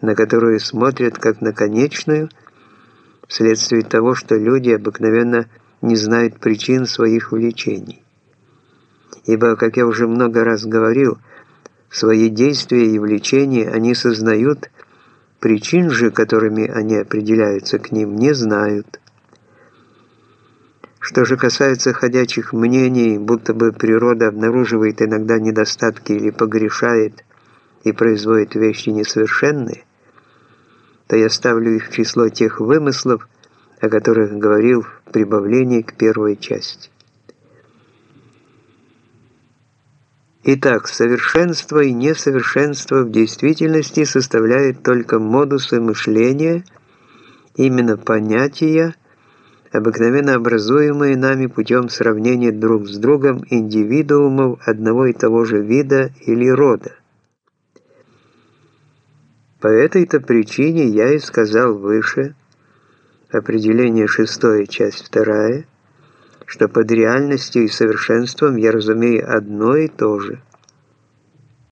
на которую смотрят как на конечную, вследствие того, что люди обыкновенно не знают причин своих влечений. Ибо, как я уже много раз говорил, свои действия и влечения они сознают, причин же, которыми они определяются к ним, не знают. Что же касается ходячих мнений, будто бы природа обнаруживает иногда недостатки или погрешает и производит вещи несовершенные, то я ставлю их в число тех вымыслов, о которых говорил в прибавлении к первой части. Итак, совершенство и несовершенство в действительности составляют только модусы мышления, именно понятия, обыкновенно образуемые нами путем сравнения друг с другом индивидуумов одного и того же вида или рода. По этой-то причине я и сказал выше, определение шестое, часть вторая, что под реальностью и совершенством я разумею одно и то же –